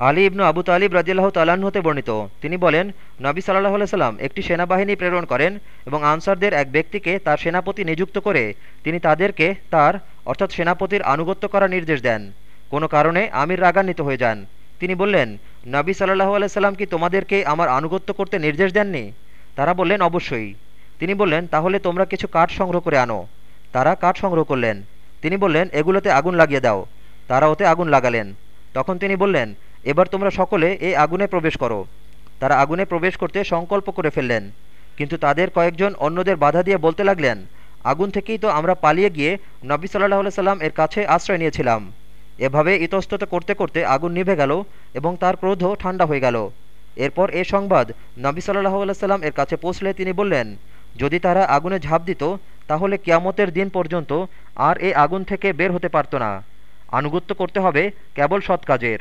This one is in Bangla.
আলী ইবনু আবু তালিব রাজিল্লাহ তাল্লাহ্ন হতে বর্ণিত। তিনি বলেন, নবী সাল্লাহ সাল্লাম একটি সেনাবাহিনী প্রেরণ করেন এবং আনসারদের এক ব্যক্তিকে তার সেনাপতি নিযুক্ত করে তিনি তাদেরকে তার, অর্থাৎ সেনাপতির আনুগত্য করার নির্দেশ দেন। কোনো কারণে আমির রাগান্বিত হয়ে যান। তিনি বললেন, নবী সাল্লাহু আলাইসাল্লাম কি তোমাদেরকে আমার আনুগত্য করতে নির্দেশ দেননি? তারা বললেন, অবশ্যই। তিনি বললেন, তাহলে তোমরা কিছু কাঠ সংগ্রহ করে আনো। তারা কাঠ সংগ্রহ করলেন। তিনি বললেন, এগুলোতে আগুন লাগিয়ে দাও। তারা ওতে আগুন লাগালেন। তখন তিনি বললেন এবার তোমরা সকলে এই আগুনে প্রবেশ করো। তারা আগুনে প্রবেশ করতে সংকল্প করে ফেললেন। কিন্তু তাদের কয়েকজন অন্যদের বাধা দিয়ে বলতে লাগলেন, আগুন থেকেই তো আমরা পালিয়ে গিয়ে নবী সাল্লাহ সাল্লাম এর কাছে আশ্রয় নিয়েছিলাম। এভাবে ইতস্তত করতে করতে আগুন নিভে গেল এবং তার ক্রোধ ঠান্ডা হয়ে গেল। এরপর এ সংবাদ নবী সাল্লাহ সাল্লাম এর কাছে পৌঁছলে তিনি বললেন, যদি তারা আগুনে ঝাঁপ দিত, তাহলে কিয়ামতের দিন পর্যন্ত আর এ আগুন থেকে বের হতে পারত না। আনুগত্য করতে হবে কেবল সৎ কাজের।